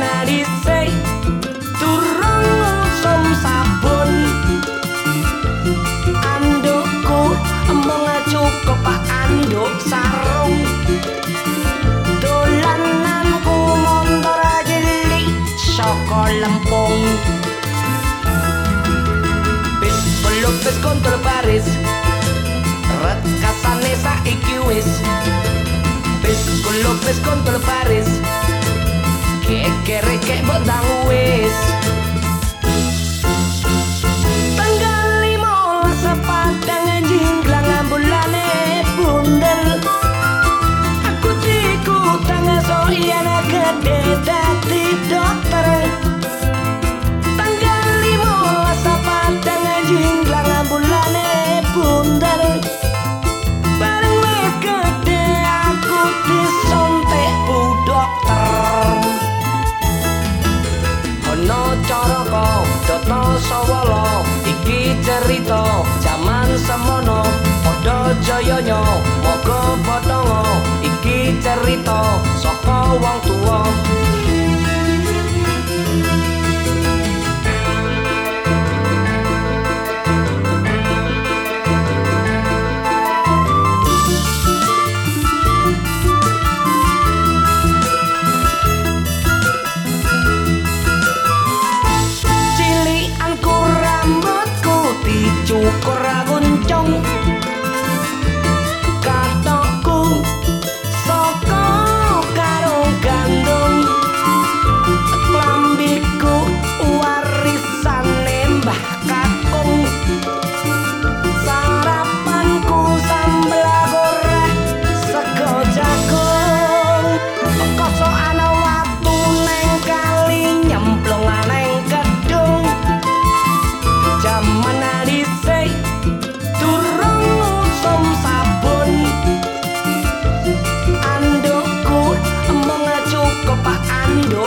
narise turun ngusum sabun andukku emong cukup anduk sarung dolananku montor jeli saka lempung bis peluk bis kontrol baris rekasane saiki wis bis kulupis kontrol baris long ways sawala. Iki cerita jaman semono padha jayanya moga padha iki cerita saka wong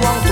one